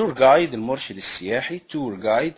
تور جايد المرشد السياحي. تور جايد